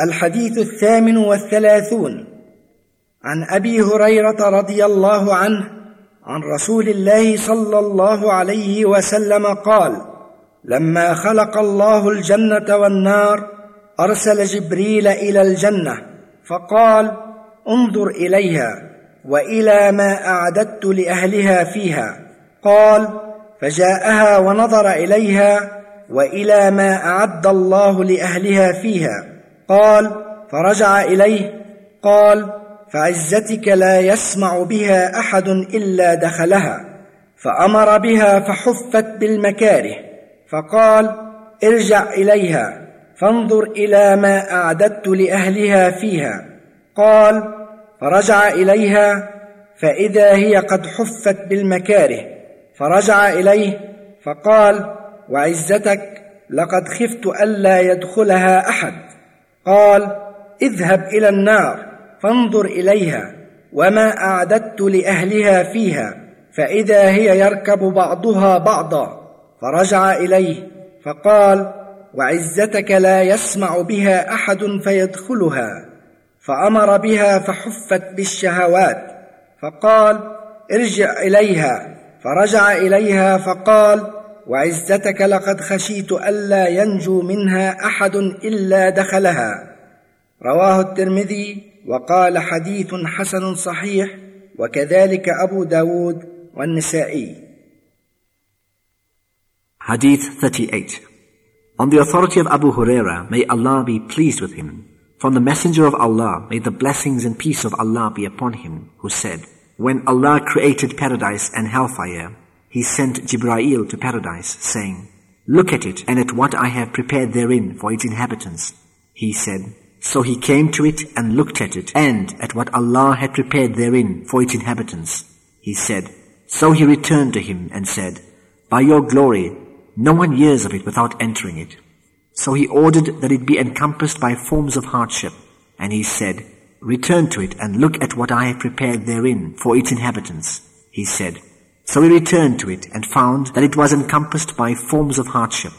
الحديث الثامن والثلاثون. عن أبي هريرة رضي الله عنه عن رسول الله صلى الله عليه وسلم قال لما خلق الله الجنة والنار أرسل جبريل إلى الجنة فقال انظر إليها وإلى ما أعددت لأهلها فيها قال فجاءها ونظر إليها وإلى ما أعد الله لأهلها فيها قال فرجع إليه قال فعزتك لا يسمع بها أحد إلا دخلها فأمر بها فحفت بالمكاره فقال ارجع إليها فانظر إلى ما أعددت لأهلها فيها قال فرجع إليها فإذا هي قد حفت بالمكاره فرجع إليه فقال وعزتك لقد خفت ألا يدخلها أحد. قال اذهب إلى النار فانظر إليها وما أعددت لأهلها فيها فإذا هي يركب بعضها بعضا. فرجع إليه فقال وعزتك لا يسمع بها أحد فيدخلها. فأمر بها فحفت بالشهوات فقال ارجع إليها. فرجع إليها فقال وعزتك لقد خشيت الا ينجو منها احد الا دخلها رواه الترمذي وقال حديث حسن صحيح وكذلك ابو داود والنسائي Hadith 38 On the authority of Abu Huraira, may Allah be pleased with him, from the Messenger of Allah, may the blessings and peace of Allah be upon him, who said, When Allah created paradise and hellfire, he sent Jibrail to paradise, saying, Look at it and at what I have prepared therein for its inhabitants. He said, So he came to it and looked at it and at what Allah had prepared therein for its inhabitants. He said, So he returned to him and said, By your glory, no one hears of it without entering it. So he ordered that it be encompassed by forms of hardship. And he said, Return to it and look at what I have prepared therein for its inhabitants. He said, so he returned to it and found that it was encompassed by forms of hardship.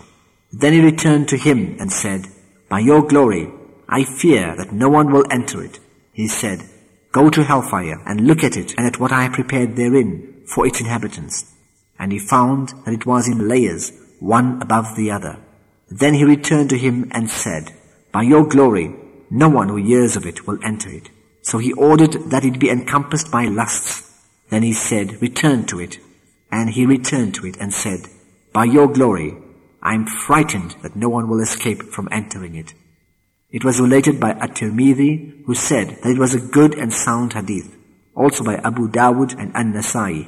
Then he returned to him and said, By your glory, I fear that no one will enter it. He said, Go to hellfire and look at it and at what I have prepared therein for its inhabitants. And he found that it was in layers, one above the other. Then he returned to him and said, By your glory, no one who hears of it will enter it. So he ordered that it be encompassed by lusts then he said, Return to it. And he returned to it and said, By your glory, I am frightened that no one will escape from entering it. It was related by At-Tirmidhi, who said that it was a good and sound hadith, also by Abu Dawud and An-Nasai.